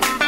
Bye.